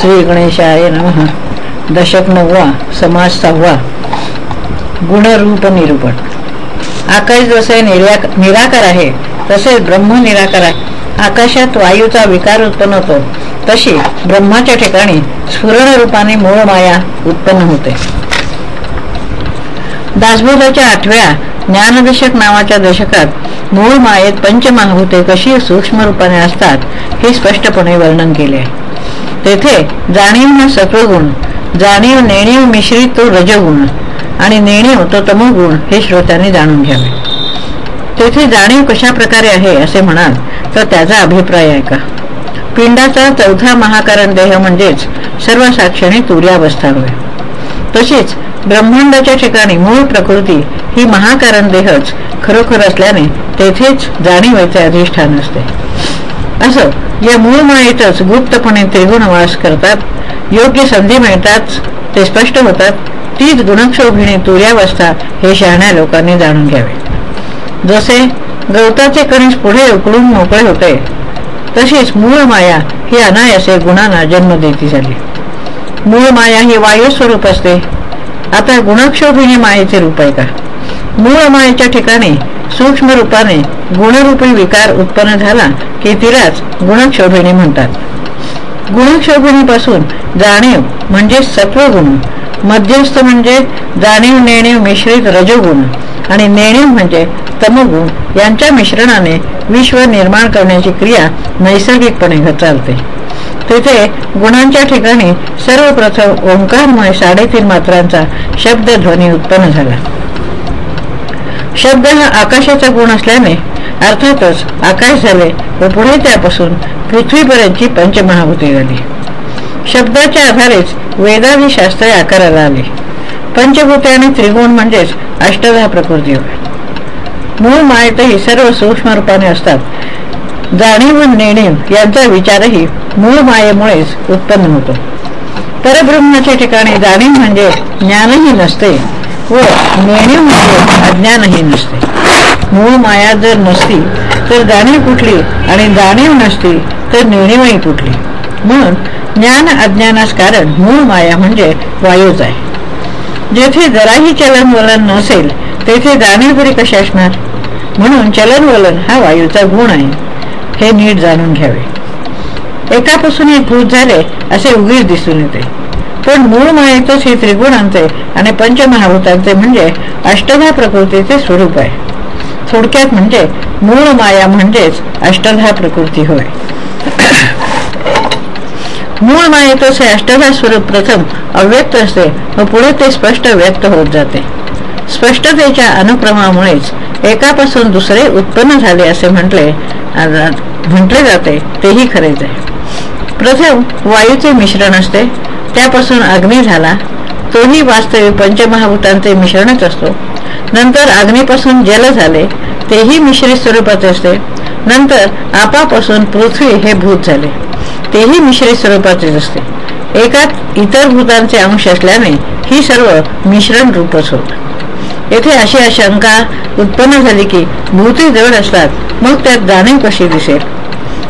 श्री गणेशाय नम. दशक नववा समाज सहावा. गुणरूप निरूपण. आकाश जसे निराकार आहे तसेच ब्रह्म निराकार आहे. आकाशात वायूचा विकार उत्पन्न होतो तशी ब्रह्माच्या ठिकाणी स्फुरण रूपाने मूळ माया उत्पन्न होते. दासबोधाच्या आठव्या ज्ञानदशक नावाच्या दशकात मूळ मायेत पंचमहाभूते कशी सूक्ष्म रूपाने असतात हे स्पष्टपणे वर्णन केले आहे. तेथे जाणीव हा सत्वगुण जाणीव नेणीव मिश्रित तो रजगुण आणि नेणीव तो तमोगुण हे श्रोत्यांनी जाणून घ्यावे. तेथे जाणीव कशा प्रकारे आहे असे म्हणाल तर त्याचा अभिप्राय ऐका. पिंडाचा चौथा महाकारण देह म्हणजेच सर्व साक्षणी तुर्यावस्था होय. तशीच ब्रह्मांडाच्या ठिकाणी मूळ प्रकृती ही महाकारण देहच खरोखर असल्याने तेथेच जाणीवेचे अधिष्ठान असते. असं या मूळ मायेतच गुप्तपणे त्रिगुण वास करतात. योग्य संधी मिळताच ते स्पष्ट होतात. तीच गुणक्षोभिणी तुर्यावस्था हे शहाण्या लोकांनी जाणून घ्यावे. जसे गवताचे कणीस पुढे उकळून मोकळे होते तशीच मूळ माया ही अनायासे गुणांना जन्म देती झाली. मूळ माया ही वायू स्वरूप असते. आता गुणक्षोभिणी मायेचे रूप आहे का? मूळ मायेच्या ठिकाणी सूक्ष्म रूपाने गुणरूपी विकार उत्पन्न झाला की तिलाच गुणक्षोभिणी म्हणतात. गुणक्षोभिणीपासून जाणीव म्हणजे सत्वगुण मध्यस्थ म्हणजे जाणीव नेणीव मिश्रित रजोगुण आणि नेणीव म्हणजे तमगुण यांच्या मिश्रणाने विश्व निर्माण करण्याची क्रिया नैसर्गिकपणे चालते तेथे गुणांच्या ठिकाणी सर्वप्रथम ओंकारमुळे साडेतीन मात्रांचा शब्द ध्वनी उत्पन्न झाला. शब्द हा आकाशाचा गुण असल्याने अर्थातच आकाश झाले व पुढे त्यापासून पृथ्वीपर्यंतची पंचमहाभूती झाली. शब्दाच्या आधारेच वेदादी शास्त्रे आकाराला आली. पंचभूते आणि त्रिगुण म्हणजेच अष्टधा प्रकृती. होय मूळ मायेतही सर्व सूक्ष्म रूपाने असतात. जाणीव नेणीव यांचा विचारही मूळ मायेमुळेच उत्पन्न होतो. परब्रह्माच्या ठिकाणी जाणीव म्हणजे ज्ञानही नसते. हो, व नेणीव म्हणजे अज्ञानही नसते. मूळ माया जर नसती तर जाणीव कुठली आणि जाणीव नसती तर नेणीवही कुठली म्हणून ज्ञान अज्ञानास कारण मूळ माया म्हणजे वायूच आहे. जेथे जराही चलन वलन नसेल तेथे जाणीव कशी असणार? म्हणून चलनवलन हा वायूचा गुण आहे. हे नीट जाणून घ्यावे. एकापासून एक भूत झाले असे उगीच दिसून येते. पण मूळ मायेतच हे त्रिगुणांचे आणि पंचमहाभूतांचे म्हणजे अष्टधा प्रकृतीचे स्वरूप आहे. थोडक्यात म्हणजे मूळ माया म्हणजेच अष्टधा प्रकृती होय. मूळ मायेतच हे अष्टधा स्वरूप प्रथम अव्यक्त असते व पुढे ते स्पष्ट व्यक्त होत जाते. स्पष्टतेच्या अनुक्रमामुळेच एकापासून दुसरे उत्पन्न झाले असे म्हटले म्हटले जाते तेही खरेच आहे प्रथम वायूचे मिश्रण असते त्यापासून अग्नी झाला. तोही वास्तविक पंचमहाभूतांचे मिश्रणच असतो. नंतर अग्नीपासून जल झाले तेही मिश्रित स्वरूपाचे असते. नंतर आपापासून पृथ्वी हे भूत झाले तेही मिश्रित स्वरूपाचेच असते. एकात इतर भूतांचे अंश असल्याने ही सर्व मिश्रण रूपच होत. येथे अशी आशंका उत्पन्न झाली की भूते जवळ असतात मग त्यात जाणीव कशी दिसेल?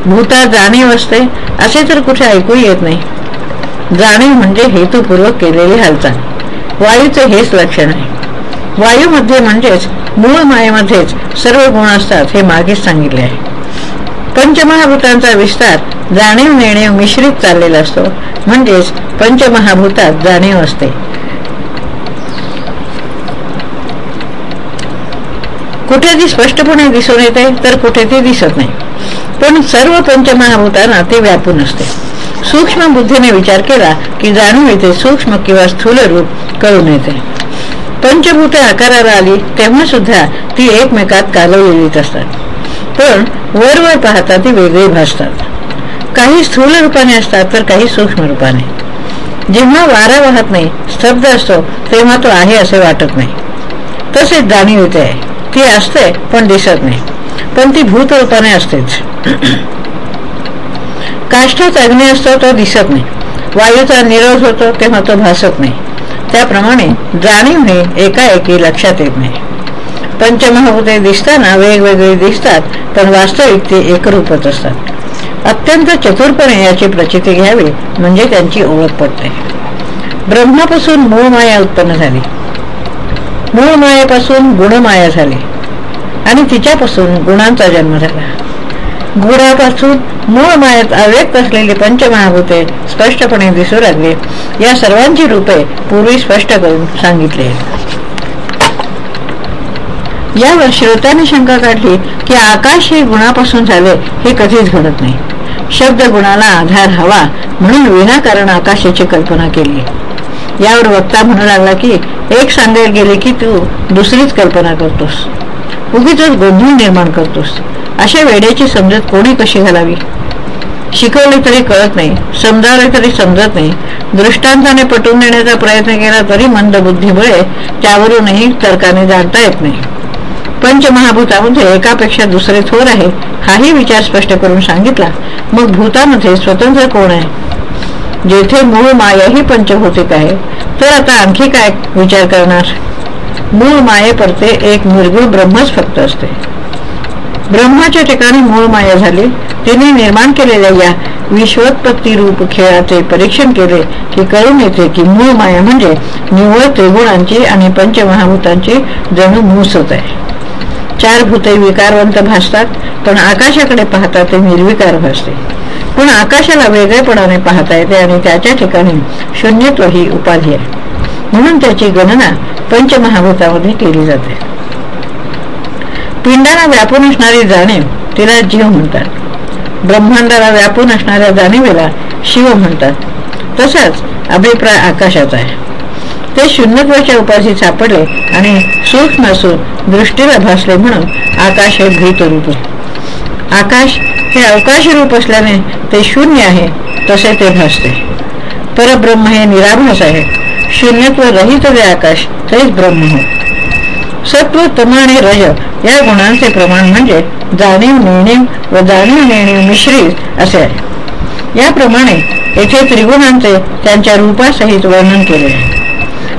भूता जाणीव असते असे तर कुठे ऐकू येत नाही. जाणीव म्हणजे हेतुपूर्वक केलेली हालचाल. वायूचे हेच लक्षण आहे. वायूमध्ये म्हणजेच मूळ मायेमध्येच सर्व गुण असतात हे मागेच सांगितले आहे. पंचमहाभूतांचा विस्तार जाणीव नेणीव मिश्रित चाललेला असतो. म्हणजेच पंचमहाभूतात जाणीव असते. कुठे ती स्पष्टपणे दिसून येते तर कुठे ती दिसत नाही. पण सर्व पंचमहाभूतांना ते व्यापून असते. सूक्ष्म बुद्धीने विचार केला की जाणून येते सूक्ष्म किंवा स्थूल रूप कळून येते. पंचभूते आकाराला आली तेव्हा सुद्धा ती एकमेकात कालवलेलीच असतात. पण वर वर पाहता ती वेगळी भासतात. काही स्थूल रूपाने असतात तर काही सूक्ष्म रूपाने. जेव्हा वारा वाहत नाही स्तब्ध असतो तेव्हा तो आहे असे वाटत नाही. तसेच जाणीव येते आहे. ती असते पण दिसत नाही. पण ती भूत रूपाने असतेच. काष्ठात अग्नी असतो तो दिसत नाही. वायूचा निरोध होतो तेव्हा तो भासत नाही. त्याप्रमाणे जाणीव हे एकाएकी लक्षात येत नाही. पंचमहाभूते दिसताना वेगवेगळे दिसतात पण वास्तविक ते एकरूपच असतात. अत्यंत चतुरपणे याची प्रचिती घ्यावी म्हणजे त्यांची ओळख पडते. ब्रह्मापासून मूळ माया उत्पन्न झाली. मूळ मायेपासून गुणमाया झाली. आणि तिच्यापासून गुणांचा जन्म झाला. गुरापासून मूळ मायात अव्यक्त असलेली पंचमहाभूते स्पष्टपणे दिसू लागली. या सर्वांची रूपे पूर्वी स्पष्ट करून सांगितले यावर श्रोत्याने शंका काढली की आकाश हे गुणापासून झाले हे कधीच घडत नाही. शब्द गुणाला आधार हवा म्हणून विनाकारण आकाशाची कल्पना केली. यावर वक्ता म्हणू लागला की एक सांगायला गेले की तू दुसरीच कल्पना करतोस. उगीच गोंधळ निर्माण करतोस. अशा वेड्याची समजत कोणी कशी घालावी? शिकवले तरी कळत नाही समजावले तरी समजत नाही. दृष्टांताने पटवून देण्याचा प्रयत्न केला तरी मंद बुद्धीमुळे त्यावरूनही तर्काने जाणता येत नाही. पंचमहाभूतामध्ये एकापेक्षा दुसरे थोर आहे हाही विचार स्पष्ट करून सांगितला मग भूतामध्ये स्वतंत्र कोण आहे? जेथे मूळ माया ही पंचभौतिक आहे तर आता आणखी काय विचार करणार? मूळ माये परते एक निर्गुण ब्रह्मच फक्त असते. ब्रह्माच्या ठिकाणी मूळ माया झाली. तिने निर्माण केलेल्या या विश्वोत्पत्ती रूप खेळाचे परीक्षण केले की कळून येते की मूळ माया म्हणजे निव्वळ त्रिगुणांची आणि पंचमहाभूतांची जणू मूसच आहे. चार भूते विकारवंत भासतात पण आकाशाकडे पाहता ते निर्विकार भासते. पण आकाशाला वेगळेपणाने पाहता येते आणि त्याच्या ठिकाणी शून्यत्व ही उपाधी आहे. म्हणून त्याची गणना पंचमहाभूतामध्ये केली जाते. पिंडाला व्यापून असणारी जाणीव तिला जीव म्हणतात. ब्रह्मांडाला व्यापून असणाऱ्या जाणीवेला शिव म्हणतात. तसाच अभिप्राय आकाशाचा आहे. ते शून्यत्वाच्या उपाशी सापडले आणि सूक्ष्म असून दृष्टीला भासले म्हणून आकाश हे भीत रूप आकाश हे अवकाश रूप असल्याने ते शून्य आहे तसे ते भासते. परब्रह्म हे निराभास आहे. शून्यत्व रहित जे आकाश तेच ब्रह्म हो सत्व तम आणि रज. या गुणांचे प्रमाण म्हणजे जाणीव नेणीव व जाणीव नेणीव मिश्रित असे. आहे याप्रमाणे येथे त्रिगुणांचे त्यांच्या रूपासहित वर्णन केले. आहे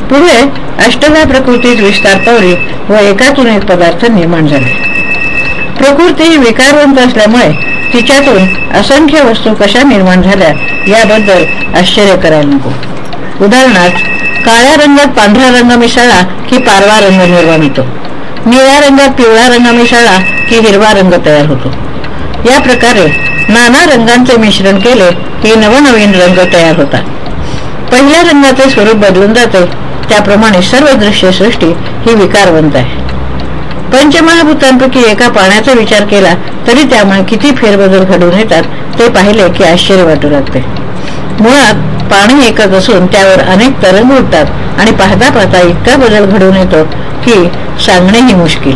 पुढे अष्टदा प्रकृतीत विस्तार पावली व एकातून एक पदार्थ निर्माण झाले. प्रकृती ही विकारवंत असल्यामुळे तिच्यातून असंख्य वस्तू कशा निर्माण झाल्या याबद्दल आश्चर्य करायला नको. उदाहरणार्थ काळ्या रंगात पांढरा रंग मिसळला की पारवा रंग निर्माण होतो. निळ्या रंगात पिवळा रंग मिसळला की हिरवा रंग तयार होतो. या प्रकारे नाना रंगांचे मिश्रण केले की नवनवीन रंग तयार होतात. पहिल्या रंगाचे स्वरूप बदलून जाते. त्याप्रमाणे सर्व दृश्य सृष्टी ही विकारवंत आहे. पंचमहाभूतांपैकी एका पाण्याचा विचार केला तरी त्यामुळे किती फेरबदल घडून येतात ते पाहिले की आश्चर्य वाटू लागते. मुळात पाणी एकच असून त्यावर अनेक तरंग उठतात आणि पाहता पाहता इतका बदल घडून येतो की सांगणेही मुश्किल.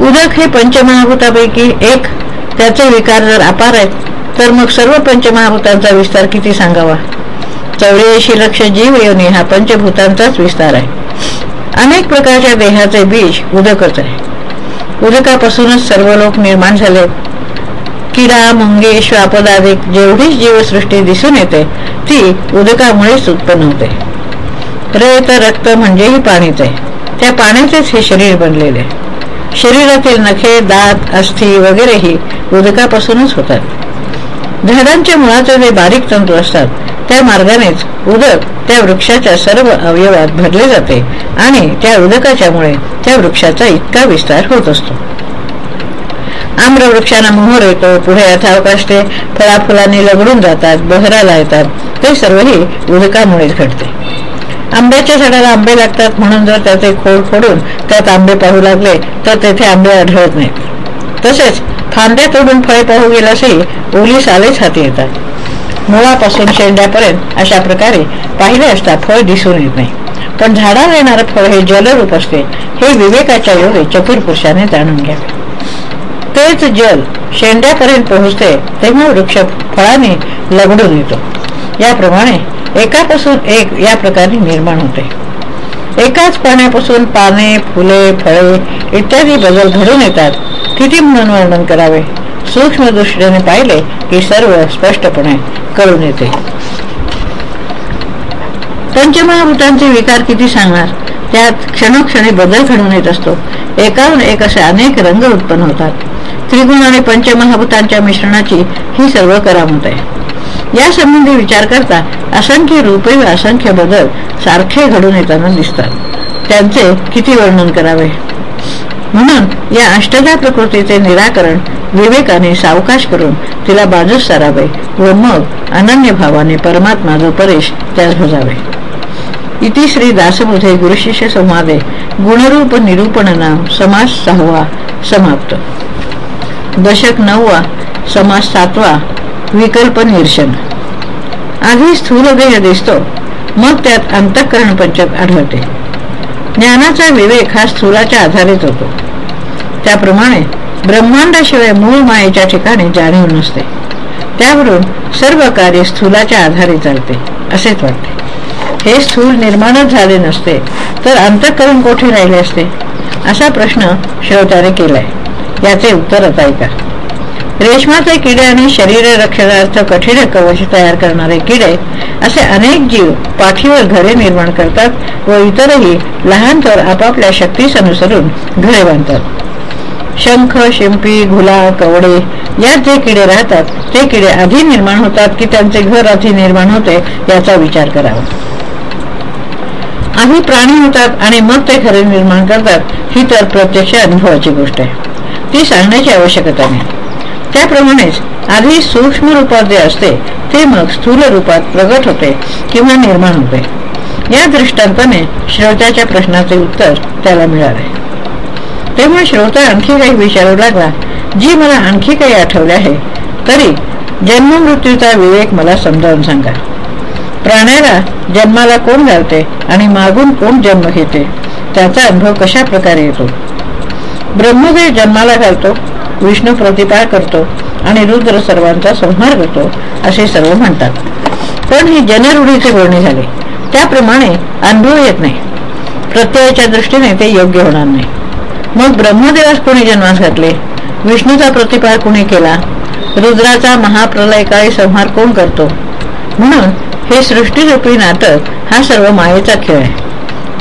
उदक हे पंचमहाभूतापैकी एक. त्याचे विकार जर अपार आहेत तर मग सर्व पंचमहाभूतांचा विस्तार किती सांगावा? चौऱ्याऐंशी लक्ष जीव योनी हा पंचभूतांचाच विस्तार आहे. अनेक प्रकारच्या देहाचे बीज उदकच आहे. उदकापासूनच सर्व लोक निर्माण झाले किडा मुंगे श्वापदादिक जेवढीच जीवसृष्टी दिसून येते ती उदकामुळेच उत्पन्न होते. रेत रक्त म्हणजेही पाणीच आहे. त्या पाण्याचेच हे शरीर बनलेले शरीरातील नखे दात अस्थि वगैरेही उदकापासूनच होतात. झाडांच्या मुळाचे जे बारीक तंतू असतात त्या मार्गानेच उदक त्या वृक्षाच्या सर्व अवयवात भरले जाते आणि त्या उदकाच्यामुळे त्या वृक्षाचा इतका विस्तार होत असतो. आम्र वृक्षांना मोहर येतो पुढे यथावकाश ते फळाफुलांनी लगडून जातात बहराला येतात ते सर्वही उदकामुळेच घडते. आंब्याच्या झाडाला आंबे लागतात म्हणून जर त्याचे खोड फोडून त्यात आंबे पाहू लागले तर तेथे आंबे आढळत नाहीत. तसेच फांद्या तोडून फळे पाहू गेल्यासही ओली सालेच हाती येतात. मुळापासून शेंड्यापर्यंत अशा प्रकारे पाहिले असता फळ दिसून येत नाही. पण झाडाला येणारं फळ हे जलरूप असते. हे विवेकाच्या योगे चतुर पुरुषाने जाणून घ्यावे. तेच जल शेंड्यापर्यंत पोहोचते तेव्हा वृक्ष फळाने लगडून येतो. याप्रमाणे एकापासून एक या प्रकारे निर्माण होते. एकाच पाण्यापासून पाने फुले फळे इत्यादी बदल घडून येतात. किती म्हणून वर्णन करावे? सूक्ष्म दृष्टीने पाहिले की सर्व स्पष्टपणे कळून येते. पंचमहाभूतांचे विकार किती सांगणार? त्यात क्षणोक्षणी बदल घडून येत असतो. एकाहून एक असे अनेक रंग उत्पन्न होतात. त्रिगुण आणि पंचमहाभूतांच्या मिश्रणाची ही सर्व करामत आहे. या संबंधी विचार करता असंख्य रूपे व असंख्य बदल सारखे घडून येताना दिसतात. त्यांचे किती वर्णन करावे? म्हणून या अष्टदा प्रकृतीचे निराकरण विवेकाने सावकाश करून तिला बाजूस सारावे व मग अनन्य भावाने परमात्मा जो परेश त्यास भजावे. इति श्री दासबुधे गुरुशिष्य संवादे गुणरूप निरूपण नाम समास सहावा समाप्त. दशक नववा समास सातवा विकल्प निरशन आधी स्थूल देह दिसतो मग त्यात अंतःकरण पंचक आढळते. ज्ञानाचा विवेक हा स्थूलाच्या आधारित होतो. त्याप्रमाणे ब्रह्मांडाशिवाय मूळ मायेच्या ठिकाणी जाणीव नसते. त्यावरून सर्व कार्य स्थूलाच्या आधारे चालते असेच वाटते. हे स्थूल निर्माणच झाले नसते तर अंतःकरण कोठे राहिले असते? असा प्रश्न श्रोत्याने केलाय. याचे उत्तर ऐका रेशमाचे किडे आणि शरीर रक्षणार्थ कठीण कवच तयार करणारे किडे असे अनेक जीव पाठीवर घरे निर्माण करतात व इतरही लहान तर आपापल्या शक्तीस अनुसरून घरे बांधतात. शंख शिंपी घुला कवडे यात जे किडे राहतात ते किडे आधी निर्माण होतात की त्यांचे घर आधी निर्माण होते याचा विचार करावा. आधी प्राणी होतात आणि मग ते खरे निर्माण करतात ही तर प्रत्यक्ष अनुभवाची गोष्ट आहे. ती सांगण्याची आवश्यकता नाही. त्याप्रमाणेच आधी सूक्ष्म रूपात जे असते ते मग स्थूल रूपात प्रगट होते किंवा निर्माण होते. या दृष्टांताने श्रोत्याच्या प्रश्नाचे उत्तर त्याला मिळाले तेव्हा श्रोता आणखी काही विचारू लागला जी मला आणखी काही आठवले आहे तरी जन्म मृत्यूचा विवेक मला समजावून सांगा. प्राण्याला जन्माला कोण घालते आणि मागून कोण जन्म घेते त्याचा अनुभव कशा प्रकारे येतो? ब्रह्मदेव जन्माला घालतो विष्णू प्रतिपाळ करतो आणि रुद्र सर्वांचा संहार करतो असे सर्व म्हणतात. पण ही जनरूढीचे बोलणे झाले. त्याप्रमाणे अनुभव येत नाही. प्रत्ययाच्या दृष्टीने ते योग्य होणार नाही. मग ब्रह्मदेवास कोणी जन्मास घातले? विष्णूचा प्रतिपाळ कोणी केला? रुद्राचा महाप्रलयकाळी संहार कोण करतो? म्हणून हे सृष्टीरूपी नाटक हा सर्व मायेचा खेळ आहे.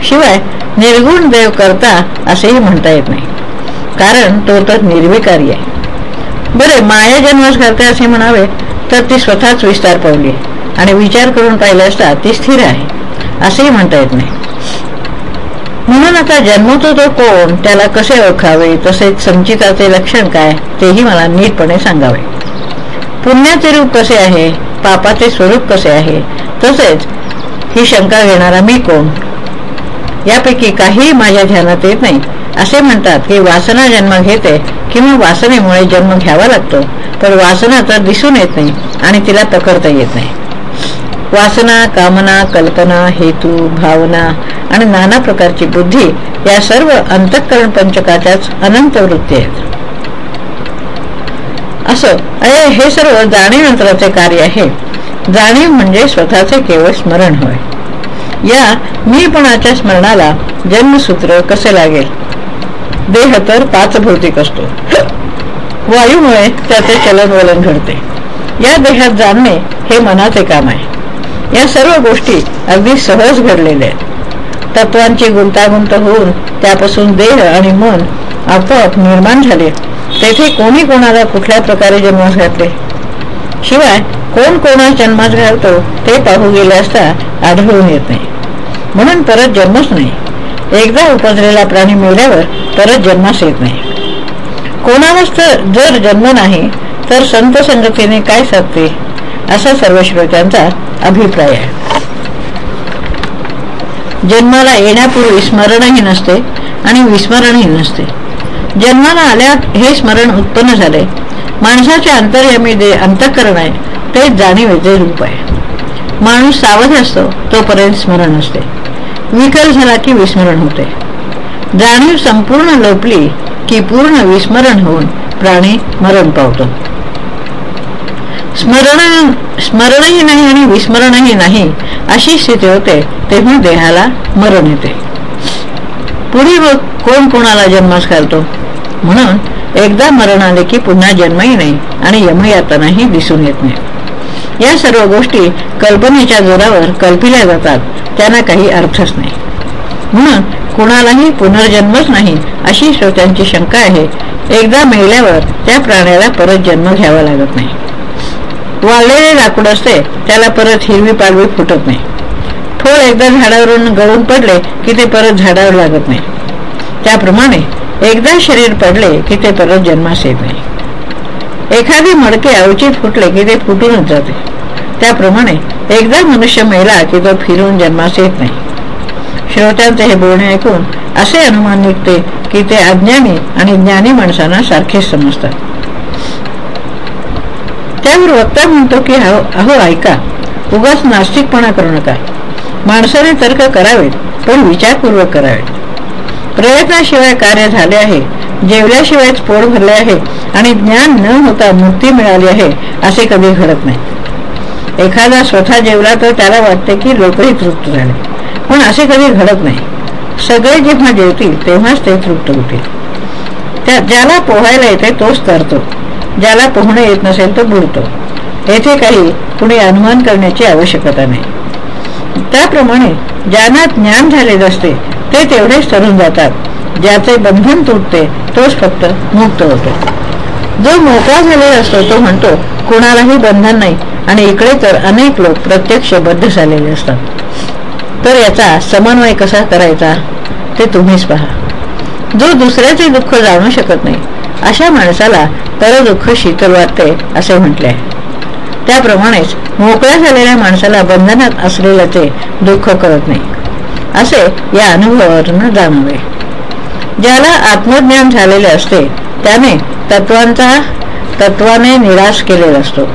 शिवाय निर्गुण देव करता असेही म्हणता येत नाही. कारण तो तर निर्विकारी आहे. बरे माया जन्मास करते असे म्हणावे तर ती स्वतःच विस्तार पावली आणि विचार करून पाहिले असता ती स्थिर आहे. असेही म्हणता येत नाही. म्हणून आता जन्मतो तो कोण त्याला कसे ओळखावे तसेच संचिताचे लक्षण काय तेही मला नीटपणे सांगावे. पुण्याचे रूप कसे आहे पापाचे स्वरूप कसे आहे तसेच ही शंका घेणारा मी कोण? यापैकी काहीही माझ्या ध्यानात येत नाही. असे म्हणतात की वासना जन्म घेते किंवा वासनेमुळे जन्म घ्यावा लागतो. पण वासना तर दिसून येत नाही आणि तिला पकडता येत नाही. वासना कामना कल्पना हेतू भावना आणि नाना प्रकारची बुद्धी या सर्व अंतःकरण पंचकाच्याच अनंत वृत्ती आहेत. असं अरे हे सर्व जाणीव कार्य आहे. जाणीव म्हणजे स्वतःचे केवळ स्मरण होय. या मीपणाच्या स्मरणाला जन्मसूत्र कसे लागेल? देह तर पाच भौतिक असतो. वायूमुळे त्याचे चलनवलन घडते. या देहात जाणणे हे मनाचे काम आहे. या सर्व गोष्टी अगदी सहज घडलेल्या आहेत. तत्वांची गुंतागुंत होऊन त्यापासून देह आणि मन आपोआप निर्माण झाले. तेथे कोणी कोणाला कुठल्या प्रकारे जन्मास घातले? शिवाय कोण कोणा जन्मास घालतो ते पाहू गेले असता आढळून येत नाही. म्हणून परत जन्मच नाही. एकदा उपजलेला प्राणी मिळल्यावर परत जन्मास येत नाही. कोणालाच जर जन्म नाही तर संत संगतीने काय साधते असा सर्व श्रोत्यांचा अभिप्राय आहे. जन्माला येण्यापूर्वी स्मरणही नसते आणि विस्मरणही नसते. जन्माला आल्या हे स्मरण उत्पन्न झाले. माणसाचे अंतर्यमी जे अंतःकरण आहे ते जाणीवेचे रूप आहे. माणूस सावध असतो तोपर्यंत स्मरण असते. विकल झाला की विस्मरण होते. जाणीव संपूर्ण लोपली की पूर्ण विस्मरण होऊन प्राणी मरण पावतो. स्मरण स्मरणही नाही आणि विस्मरणही नाही अशी स्थिती होते तेव्हा देहाला मरण येते. पुढे मग कोण कोणाला जन्मास घालतो? म्हणून एकदा मरण आले की पुन्हा जन्मही नाही आणि यमयातनाही दिसून येत नाही. या सर्व गोष्टी कल्पनेच्या जोरावर कल्पिल्या जातात. त्यांना काही अर्थच नाही. म्हणून कुणालाही पुनर्जन्मच नाही अशी श्रोत्यांची शंका आहे. एकदा मेल्यावर त्या प्राण्याला परत जन्म घ्यावा लागत नाही. वाळलेले लाकूड असते त्याला परत हिरवी पालवी फुटत नाही. फळ एकदा झाडावरून गळून पडले की ते परत झाडावर लागत नाही. त्याप्रमाणे एकदा शरीर पडले की ते परत जन्मास येत नाही. एखादी मडके अवचित फुटले की ते फुटूनच जाते. त्याप्रमाणे एकदा मनुष्य मेला की तो फिरून जन्मास येत नाही. श्रोत्यांचे हे बोलणे ऐकून असे अनुमान निघते की ते अज्ञानी आणि ज्ञानी माणसांना सारखेच समजतात. त्यावर वक्ता म्हणतो की अहो ऐका उगाच नास्तिकपणा करू नका. माणसाने तर्क करावेत पण विचारपूर्वक करावेत. प्रयत्नाशिवाय कार्य झाले आहे जेवल्याशिवायच पोट भरले आहे आणि ज्ञान न होता मुक्ती मिळाली आहे असे कधी घडत नाही. एखादा स्वतः जेवला तर त्याला वाटते की लोकही तृप्त झाले. पण असे कधी घडत नाही. सगळे जेव्हा जेवतील तेव्हाच ते तृप्त होतील. त्या ज्याला पोहायला येते तोच तरतो. ज्याला पोहणे येत नसेल तो बुडतो. येथे काही कुणी अनुमान करण्याची आवश्यकता नाही. त्याप्रमाणे ज्यांना ज्ञान झालेले असते ते तेवढेच तरुण जातात. ज्याचे बंधन तुटते तोच फक्त मुक्त होतो. जो मोकळा झालेला असतो तो म्हणतो कुणालाही बंधन नाही. आणि इकडे तर अनेक लोक प्रत्यक्ष बद्ध झालेले असतात. तर याचा समन्वय कसा करायचा ते तुम्हीच पहा. जो दुसऱ्याचे दुःख जाणू शकत नाही अशा माणसाला तर दुःख शीतल वाटते असे म्हटले आहे. त्याप्रमाणेच मोकळ्या झालेल्या माणसाला बंधनात असलेल्याचे दुःख करत नाही. असे या अनुभवावरून जाणवे ज्याला आत्मज्ञान झालेले असते त्याने तत्वांचा तत्वाने निराश केलेला असतो.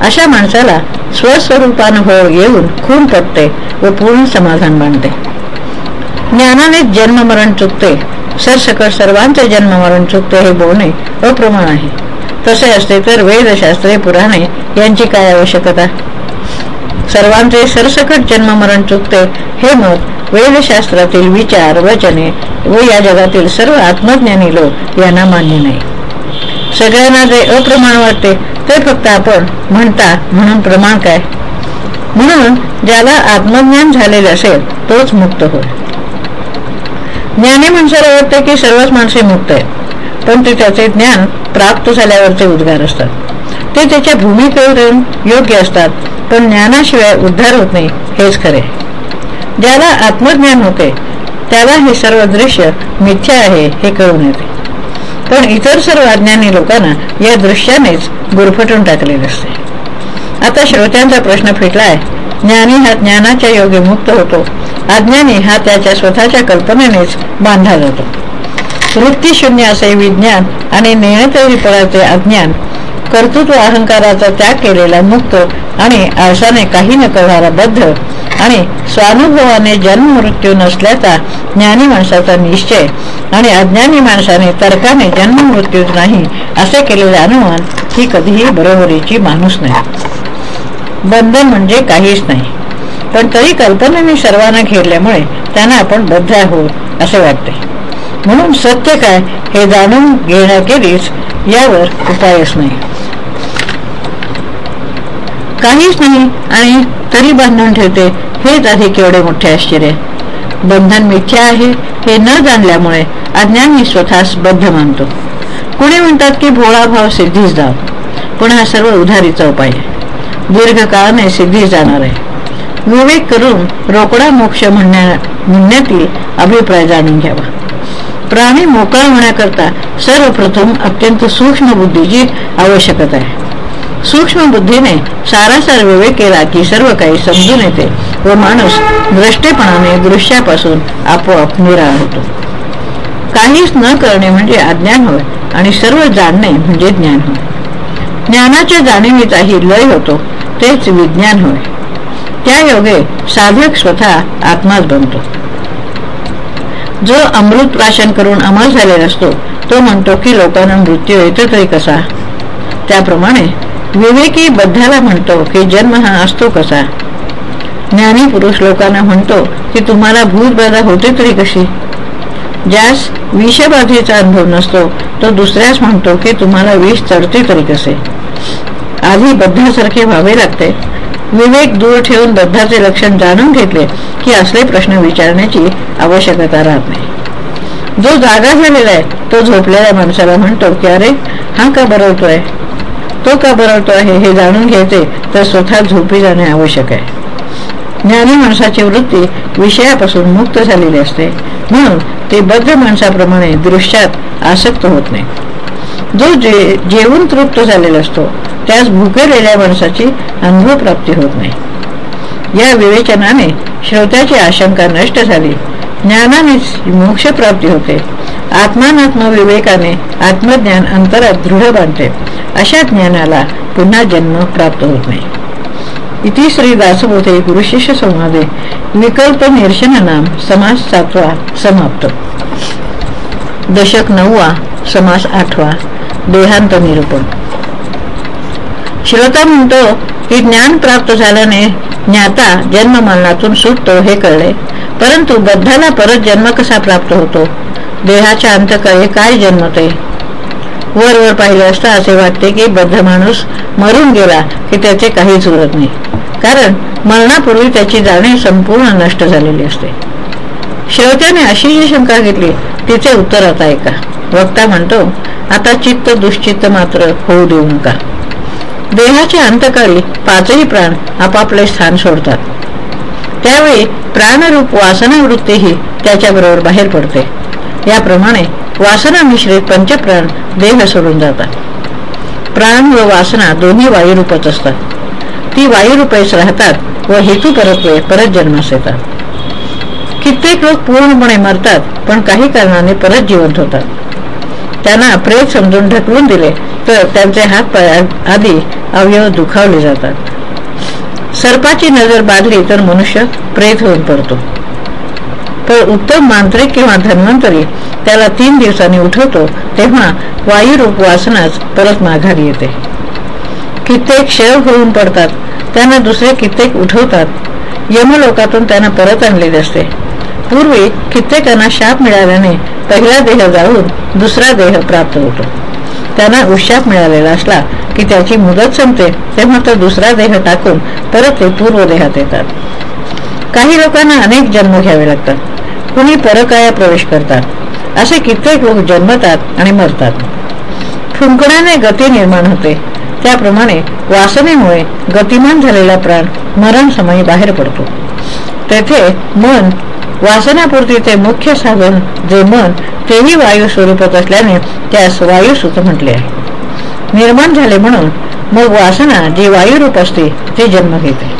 अशा माणसाला स्वस्वरूपानुभव येऊन खून पटते व पूर्ण समाधान मानते ज्ञानाने जन्ममरण चुकते. सरसकट सर्वांचे जन्ममरण चुकते हे बोलणे अप्रमाण आहे. तसे असते तर वेदशास्त्रे पुराणे यांची काय आवश्यकता? सर्वांचे सरसकट जन्ममरण चुकते हे मत वेदशास्त्रातील विचार वचने व या जगातील सर्व आत्मज्ञानी लोक यांना मान्य नाही. सगळ्यांना जे अप्रमाण वाटते ते फक्त आपण म्हणता म्हणून प्रमाण काय? म्हणून ज्याला आत्मज्ञान झालेले असेल तोच मुक्त होय ज्ञानी माणसाला वाटते की सर्वच माणसे मुक्त आहेत. पण ते त्याचे ज्ञान प्राप्त झाल्यावरचे उद्गार असतात. ते त्याच्या भूमिकेवर योग्य असतात पण ज्ञानाशिवाय उद्धार होत नाही हेच खरे. ज्याला आत्मज्ञान होते त्याला हे सर्व दृश्य मिथ्या आहे हे कळून येते. पण इतर सर्व अज्ञानी लोकांना या दृश्यानेच गुरफटून टाकलेले असते. आता श्रोत्यांचा प्रश्न फिटलाय. ज्ञानी हा ज्ञानाच्या योगे मुक्त होतो. अज्ञानी हा त्याच्या स्वतःच्या कल्पनेनेच बांधला जातो. वृत्तीशून्य असे विज्ञान आणि नेणतरीपणाचे अज्ञान कर्तृत्व अहंकाराचा त्याग केलेला मुक्त आणि आळसाने काही न करणारा बद्ध आणि स्वानुभवाने जन्म मृत्यू नसल्याचा ज्ञानी माणसाचा निश्चय आणि अज्ञानी माणसाने तर्काने जन्म मृत्यू नाही असे केलेले अनुमान ही कधीही बरोबरीची माणूस नाही. बंधन म्हणजे काहीच नाही. पण तरी कल्पनेने सर्वांना घेरल्यामुळे त्यांना आपण बद्ध आहोत असे वाटते. म्हणून सत्य काय हे जाणून घेण्याखेरीज यावर उपायच नाही. काहीच नाही आणि तरी बांधून ठेवते हेच अधिक एवढे मोठे आश्चर्य. बंधन मिथ्या आहे हे न जाणल्यामुळे अज्ञानी स्वतःस बद्ध मानतो. कुणी म्हणतात की भोळा भाव सिद्धीच जाव. पण हा सर्व उधारीचा उपाय आहे. दीर्घकाळाने सिद्धीच जाणार आहे. विवेक करून रोकडा मोक्ष म्हणण्या म्हणण्यातील अभिप्राय जाणून घ्यावा. प्राणी मोकळा होण्याकरता सर्वप्रथम अत्यंत सूक्ष्म बुद्धीची आवश्यकता आहे. सूक्ष्म बुद्धीने सारासार विवेक केला की सर्व काही समजून येते. व माणूस दृष्टेपणाने दृश्यापासून आपोआप निराळ होतो. काहीच न करणे म्हणजे अज्ञान होय आणि सर्व जाणणे म्हणजे ज्ञान होय. ज्ञानाच्या जाणीवीचाही लय होतो तेच विज्ञान होय. त्या योगे साधक स्वतः आत्माच बनतो. जो अमृत प्राशन करून अमर झालेला असतो तो म्हणतो की लोकांना मृत्यू येतो तरी कसा? त्याप्रमाणे विवेकी बद्धाला म्हणतो की जन्म हा असतो कसा? ज्ञानी पुरुष लोकांना म्हणतो की तुम्हाला भूतबाधा होते तरी कशी? ज्यास विषबाधेचा अनुभव नसतो तो दुसऱ्यास म्हणतो की तुम्हाला विष चढते तरी कसे? आधी बद्धासारखे व्हावे लागते. विवेक दूर ठेवून बद्धाचे लक्षण जाणून घेतले की असले प्रश्न विचारण्याची आवश्यकता राहत नाही. जो जागा झालेला आहे तो झोपलेल्या माणसाला म्हणतो की अरे हा का बरवतोय? तो का बरवतो आहे हे जाणून घ्यायचे तर स्वतः झोपी जाणे आवश्यक आहे. ज्ञानी माणसाची वृत्ती विषयापासून मुक्त झालेली असते. म्हणून ते बद्ध माणसाप्रमाणे दृश्यात आसक्त होत नाही. जो जे जेवून तृप्त झालेला असतो त्यास भुकेलेल्या माणसाची अनुभव प्राप्ती होत नाही. या विवेचनाने श्रोत्याची आशंका नष्ट झाली. ज्ञानानेच मोक्षप्राप्ती होते. आत्मानात्म विवेकाने आत्मज्ञान अंतरात दृढ बांधते. अशा ज्ञानाला पुन्हा जन्म प्राप्त होत नाही. इति श्री दासबोधे गुरुशिष्य संवादे विकल्प निरशन नाम समास सातवा समाप्त। दशक नववा समास आठवा देहांत निरूपण। श्रोता म्हणतो की ज्ञान प्राप्त झाल्याने ज्ञाता जन्म मरणातून सुटतो हे कळले. परंतु बद्धाला परत जन्म कसा प्राप्त होतो? देहाच्या अंतकाळी काय जन्मते? वर वर पाहिले असता असे वाटते की बद्ध माणूस मरून गेला की त्याचे काहीच उरत नाही. कारण मरणापूर्वी त्याची जाणीव संपूर्ण नष्ट झालेली असते. श्रोत्याने अशी जी शंका घेतली तिचे उत्तर आता ऐका. वक्ता म्हणतो आता चित्त दुश्चित्त मात्र होऊ देऊ नका. देहाच्या अंतकाळी पाचही प्राण आपापले स्थान सोडतात. त्यावेळी प्राणरूप वासनावृत्तीही त्याच्याबरोबर बाहेर पडते. याप्रमाणे वासना मिश्रित पंचप्राण देह सोडून जातात. प्राण व वासना दोन्ही वायुरूपच असतात. ती वायुरूपेच राहतात व हेतू परत्वे परत जन्मास येतात. कित्येक लोक पूर्णपणे मरतात पण काही कारणाने परत जिवंत होतात. त्यांना प्रेत समजून ढकलून दिले तर त्यांचे हात पाय आधी अवयव दुखावले जातात. सर्पाची नजर बाधली तर मनुष्य प्रेत होऊन पडतो. तर उत्तम मांत्रिक किंवा धन्वंतरी. त्याला तीन दिवसांनी उठवतो तेव्हा वायुरूप वासनाच परत माघारी येते. कित्येक क्षय होऊन पडतात त्यांना दुसरे कित्येक उठवतात. यमलोकातून त्यांना परत आणलेले असते. पूर्वी कित्येकांना शाप मिळाल्याने पहिला देह जाऊन दुसरा देह प्राप्त होतो. त्यांना उशाप मिळालेला असला की त्याची मुदत संपते तेव्हा तो दुसरा देह टाकून परत ते पूर्व देहात येतात. काही लोकांना अनेक जन्म घ्यावे लागतात. कुणी परकाया प्रवेश करतात. असे कित्येक लोक जन्मतात आणि मरतात. फुंकण्याने गती निर्माण होते. त्याप्रमाणे वासनेमुळे गतिमान झालेला प्राण मरण समयी बाहेर पडतो. तेथे मन वासनापुरती ते मुख्य साधन जे मन तेही वायू स्वरूपात असल्याने त्यास वायुसूत म्हटले आहे. निर्माण झाले म्हणून मग वासना जी वायुरूप असते ते जन्म घेते.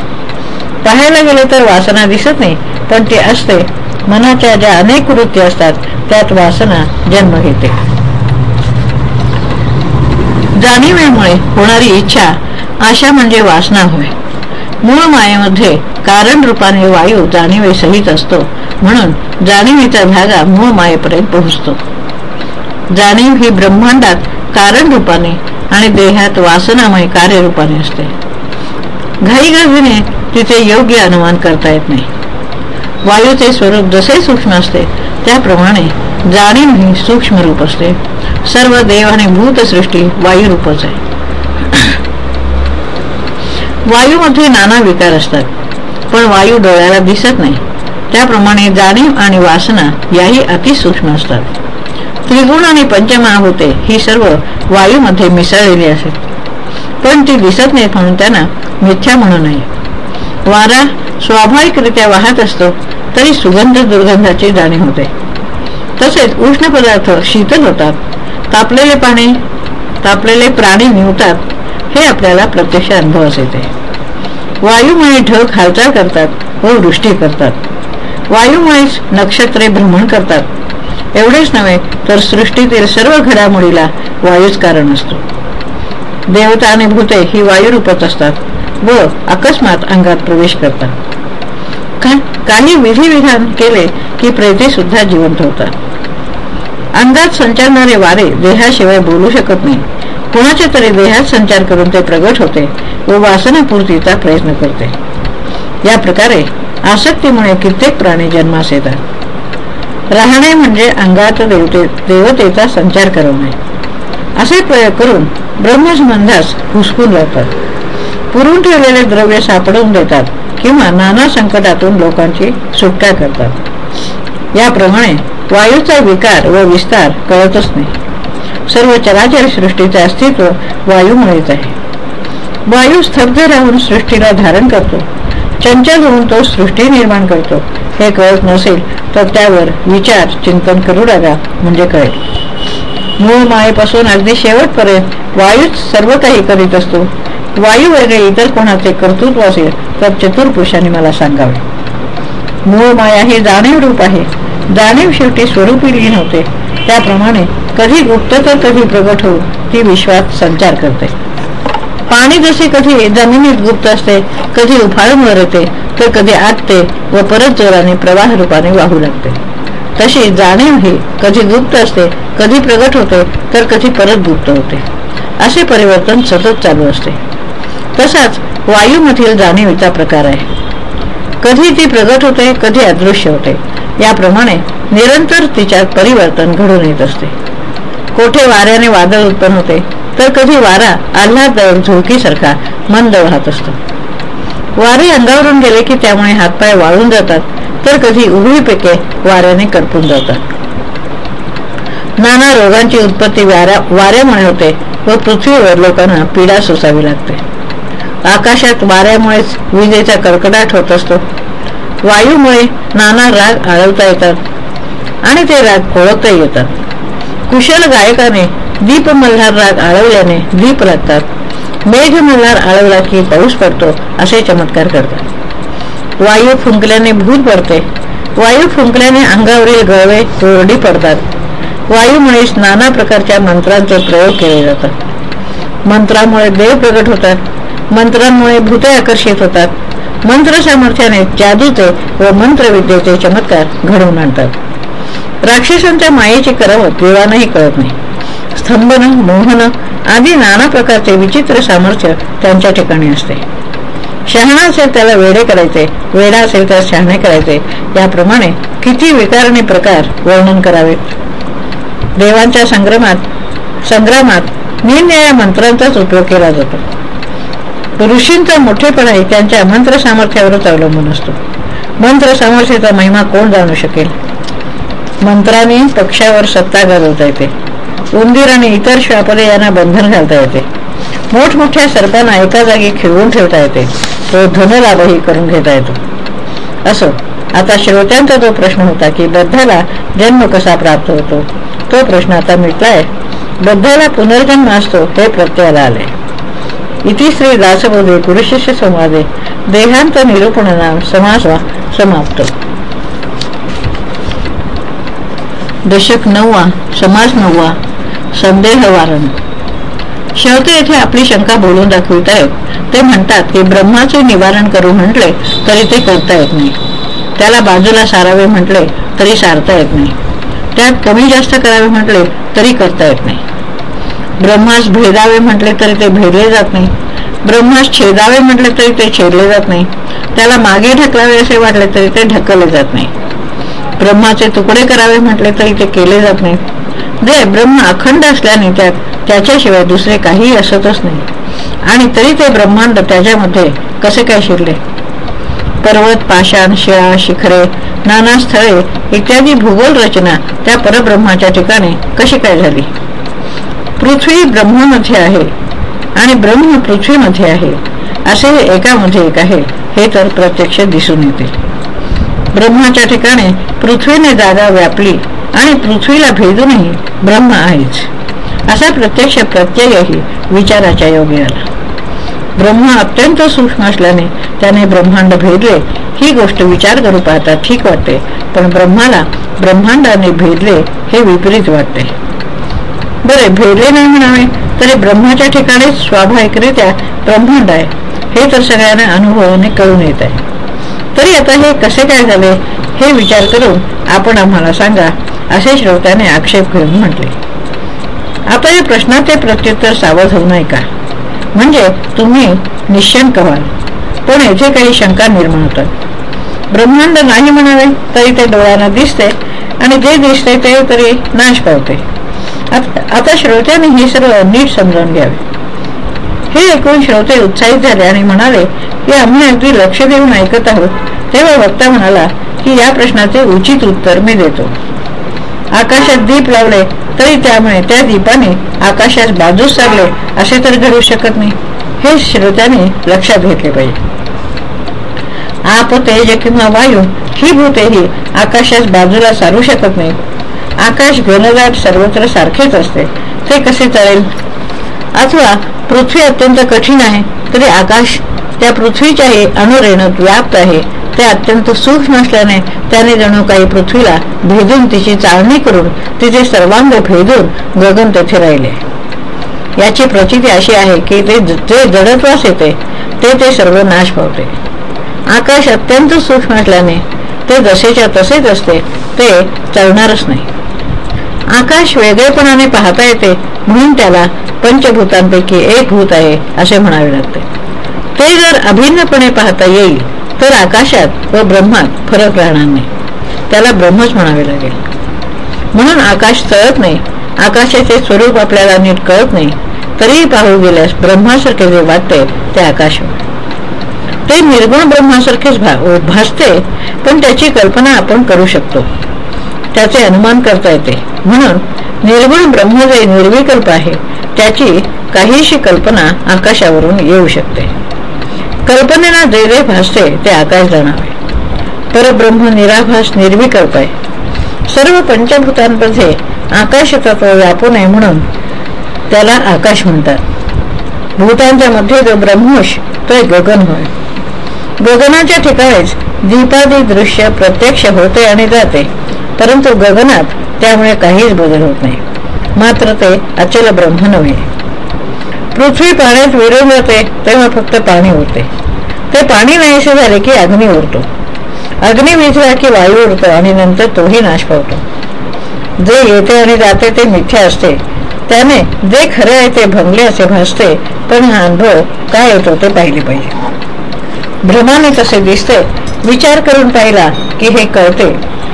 पाहायला गेले तर वासना दिसत नाही पण ते असते मनाच्या ज्या अनेक वृत्ती असतात त्यात वासना जन्म घेते. जाणीवेमुळे होणारी इच्छा आशा म्हणजे वासना होय. मूळ मायेमध्ये कारण रूपाने वायू जाणीवे सहित असतो म्हणून जाणीवेचा धागा मूळ मायेपर्यंत पोहोचतो. जाणीव ही ब्रह्मांडात कारण रूपाने आणि देहात वासनामय कार्यरूपाने असते. घाईगर्दीने तिथे योग्य अनुमान करता येत नाही. वायूचे स्वरूप जसे सूक्ष्म असते त्याप्रमाणे जाणीव ही सूक्ष्म रूप असते. सर्व देव आणि भूतसृष्टी वायुरूपच आहे. वायूमध्ये नाना विकार असतात पण वायू डोळ्याला दिसत नाही. त्याप्रमाणे जाणीव आणि वासना याही अतिसूक्ष्म असतात. त्रिगुण आणि पंचमहाभूते ही सर्व वायूमध्ये मिसळलेली असत पण ती दिसत नाहीत म्हणून त्यांना मिथ्या म्हणू नये. वारा स्वाभाविकरित्या वाहत असतो तरी सुगंध दुर्गंधाची जाणीव होते. तसेच उष्ण पदार्थ शीतल होतात. तापलेले पाणी तापलेले प्राणी निवतात हे आपल्याला प्रत्यक्ष अनुभवास येते. वायूमुळे ढग हालचाल करतात व वृष्टी करतात. वायूमुळेच नक्षत्रे भ्रमण करतात. एवढेच नव्हे तर सृष्टीतील सर्व घडामोडीला वायूच कारण असतो. देवता आणि भूते ही वायुरूपच असतात व अकस्मात अंगात प्रवेश करतात. काही विधिविधान केले की प्रेते सुद्धा जिवंत होतात. अंगात संचारणारे वारे देहाशिवाय बोलू शकत नाही. कुणाच्या तरी देहात संचार करून ते प्रगट होते व वासनापूर्तीचा प्रयत्न करते. या प्रकारे आसक्तीमुळे कित्येक प्राणी जन्मास येतात. राहणे म्हणजे अंगात देवते देवतेचा संचार करणे. असे प्रयोग करून ब्रह्मसंबंधास हुसकून लावतात. पुरून ठेवलेले द्रव्य सापडवून देतात. किंवा नाना संकटातून लोकांची सुटका करतात. याप्रमाणे वायूचा विकार व विस्तार कळतच नाही. सर्व चराचर सृष्टीचे अस्तित्व वायूमुळेच आहे. वायू स्तब्ध राहून सृष्टीला धारण करतो. चंचल होऊन तो सृष्टी निर्माण करतो. हे कळत नसेल तर त्यावर विचार चिंतन करू लागा म्हणजे कळेल. मूळ मायेपासून अगदी शेवटपर्यंत वायूच सर्व काही करीत असतो. वायू वगैरे इतर कोणाचे कर्तृत्व असेल तर चतुर्पुरुषांनी मला सांगावे. मूळ माया हे जाणीव रूप आहे. जाणीव शेवटी स्वरूपी लीन होते. त्याप्रमाणे कधी गुप्त तर कधी प्रगट होऊन ती विश्वात संचार करते. पाणी जसे कधी जमिनीत गुप्त असते कधी उफाळून वर येते तर कधी आटते व परत जोराने प्रवाह रूपाने वाहू लागते. तशी जाणीव ही कधी गुप्त असते कधी प्रगट होते तर कधी परत गुप्त होते. असे परिवर्तन सतत चालू असते. तसाच वायूमधील जाणीवीचा प्रकार आहे. कधी ती प्रगट होते कधी अदृश्य होते. याप्रमाणे निरंतर तिच्यात परिवर्तन घडून येत असते. कोठे वाऱ्याने वादळ उत्पन्न होते तर कधी वारा आल्हादळ झुळकीसारखा मंद वाहत असतो. वारे अंगावरून गेले की त्यामुळे हातपाय वाळून जातात तर कधी उघडी पेके वाऱ्याने करपून जातात. नाना रोगांची उत्पत्ती वाऱ्या वाऱ्यामुळे होते व पृथ्वीवर लोकांना पीडा सोसावी लागते. आकाशात वाऱ्यामुळेच विजेचा कडकडाट होत असतो. वायूमुळे नाना राग आळवता येतात आणि ते राग ओळखता येतात. कुशल गायकाने दीप मल्हार राग आळवल्याने दीप लागतात. मेघ मल्हार आळवला की पाऊस पडतो असे चमत्कार करतात. वायू फुंकल्याने भूत पडते वायू फुंकल्याने अंगावरील गळवे कोरडी पडतात. वायूमुळेच नाना प्रकारच्या मंत्रांचे प्रयोग केले जातात. मंत्रामुळे देव प्रगट होतात. मंत्रांमुळे भूते आकर्षित होतात. मंत्र सामर्थ्याने जादूचे व मंत्रविद्येचे चमत्कार घडवून आणतात. राक्षसांच्या मायेची करावत देवानाही कळत नाही. स्तंभन मोहन आदी नाना प्रकारचे विचित्र सामर्थ्य त्यांच्या ठिकाणी असते. शहाणा असेल त्याला वेडे करायचे वेडा असेल त्याला शहाणे करायचे याप्रमाणे किती विकारणे प्रकार वर्णन करावे? देवांच्या संग्रमात संग्रामात निरनिळ्या मंत्रांचाच उपयोग केला जातो. ऋषींचा मोठेपणाही त्यांच्या मंत्र सामर्थ्यावरच अवलंबून असतो. मंत्र सामर्थ्याचा महिमा कोण जाणू शकेल? मंत्राने पक्षावर सत्ता गाजवता येते. उंदीर आणि इतर श्वापले यांना बंधन घालता येते. मोठमोठ्या सर्पांना एका जागी खिळवून ठेवता येते. तो धनलाभही करून घेता येतो. असो आता श्रोत्यांचा जो प्रश्न होता की बद्धाला जन्म कसा प्राप्त होतो? तो प्रश्न आता मिटलाय. बद्धाला पुनर्जन्म असतो हे प्रत्ययाला आले इति श्री दासबोधे पुरुषस्य संवादे। देहांत निरूपणनाम समास समाप्त। दशक नववा समाज नववा संदेह वारण। शेवटी येथे आपली शंका बोलून दाखवितायत ते म्हणतात की ब्रह्माचे निवारण करू म्हटले तरी ते करता येत नाही. त्याला बाजूला सारावे म्हटले तरी सारता येत नाही. त्यात कमी जास्त करावे म्हटले तरी करता येत नाही. ब्रह्मास भेदावे म्हटले तरी ते भेदले जात नाही. ब्रह्मास छेदावे म्हटले तरी ते छेदले जात नाही. त्याला मागे ढकलावे असे वाटले तरी ते ढकलले जात नाही. ब्रह्माचे तुकडे करावे म्हटले तरी ते केले जात नाही. जे ब्रह्म अखंड असल्याने त्यात त्याच्याशिवाय दुसरे काहीही असतच नाही. आणि तरी ते ब्रह्मांड त्याच्यामध्ये कसे काय शिरले? पर्वत पाषाण शिळा शिखरे नाना स्थळे इत्यादी भूगोल रचना त्या परब्रह्माच्या ठिकाणी कशी काय झाली? पृथ्वी ब्रह्मामध्ये आहे आणि ब्रह्म पृथ्वीमध्ये आहे. असे एकामध्ये एक आहे. हे तर प्रत्यक्ष दिसून येते. ब्रह्माच्या ठिकाणी पृथ्वीने जागा व्यापली आणि पृथ्वीला भेदूनही ब्रह्म आहेच. असा प्रत्यक्ष प्रत्ययही विचाराच्या योगी आला. ब्रह्म अत्यंत सूक्ष्म असल्याने त्याने ब्रह्मांड भेदले. ही गोष्ट विचार करू पाहता ठीक वाटते. पण ब्रह्माला ब्रह्मांडाने भेदले हे विपरीत वाटते. बरे भेदले नाही म्हणावे तरी ब्रह्माच्या ठिकाणी स्वाभाविकरित्या ब्रह्मांड आहे. हे तर सगळ्यांना अनुभवाने कळून येत आहे. तरी आता हे कसे काय झाले हे विचार करून आपण आम्हाला सांगा असे श्रोत्याने आक्षेप घेऊन म्हटले. आता या प्रश्नाचे प्रत्युत्तर सावध होऊ नये का? म्हणजे तुम्ही निशंक व्हाल. पण येथे काही शंका निर्माण होतात. ब्रह्मांड नाही म्हणावे तरी ते डोळ्यांना दिसते आणि जे दिसते ते तरी नाश पावते. आता श्रोत्याने हे सर्व नीट समजावून घ्यावे. हे ऐकून श्रोते उत्साहित झाले आणि म्हणाले की आम्ही अगदी लक्ष देऊन ऐकत आहोत. तेव्हा वक्ता म्हणाला की या प्रश्नाचे उचित उत्तर मी देतो. आकाशात दीप लावले तरी त्यामुळे त्या दीपाने आकाशात बाजूस चालले असे तर घडू शकत नाही. हे श्रोत्याने लक्षात घेतले पाहिजे. आप तेज किंवा वायू ही भूतेही आकाशात बाजूला सारू शकत नाही आकाश घनदाट सर्वत्र सारखेच असते. ते कसे चालेल? अथवा पृथ्वी अत्यंत कठीण आहे तरी आकाश त्या पृथ्वीच्याही अणुरेणूत व्याप्त आहे. ते अत्यंत सूक्ष्म असल्याने त्याने जणू काही पृथ्वीला भेदून तिची चाळणी करून तिचे सर्वांग भेदून गगन तेथे राहिले. याची प्रचिती अशी आहे की ते जे जडत्वास येते ते ते सर्व नाश पावते. आकाश अत्यंत सूक्ष्म असल्याने ते जसेच्या तसेच असते ते चढणारच नाही. आकाश वेगळेपणाने पाहता येते म्हणून त्याला पंचभूतांपैकी एक भूत आहे असे म्हणावे लागते. ते जर अभिन्नपणे पाहता येईल तर आकाशात व ब्रह्मात फरक राहणार नाही. त्याला ब्रह्मच म्हणावे लागेल. म्हणून आकाश चळत नाही आकाशाचे स्वरूप आपल्याला नीट कळत नाही तरीही पाहू गेल्यास ब्रह्मासारखे जे वाटते ते आकाश ते निर्गुण ब्रह्मासारखेच भासते पण त्याची कल्पना आपण करू शकतो. त्याचे अनुमान करता येते. म्हणून निर्गुण ब्रह्म जे निर्विकल्प आहे त्याची काहीशी कल्पना आकाशावरून येऊ शकते. कल्पनेला जे जे भासते ते आकाश जाणावे. परब्रह्म निराभास निर्विकल्प आहे. सर्व पंचभूतांमध्ये आकाश तत्व व्यापू नये म्हणून त्याला आकाश म्हणतात. भूतांच्या मध्ये जो ब्रह्मोश तो गगन होय. गगनाच्या ठिकाणीच दीपादी दृश्य प्रत्यक्ष होते आणि जाते. परंतु गगनात त्यामुळे काहीच बदल होत नाही. मात्र ते अचल ब्रह्म नव्हे. पृथ्वी पाण्यात विरून जाते तेव्हा फक्त पाणी उरते. ते पाणी नाहीसे झाले की अग्नी उरतो. अग्नी विझला की वायू उरतो आणि नंतर तोही नाश पावतो जे येते आणि जाते ते मिथ्या असते. त्याने जे खरे आहे ते भंगले असे भासते पण हा अनुभव काय होतो ते पाहिले पाहिजे. भ्रमाने तसे दिसते. विचार करून पाहिला की हे कळते.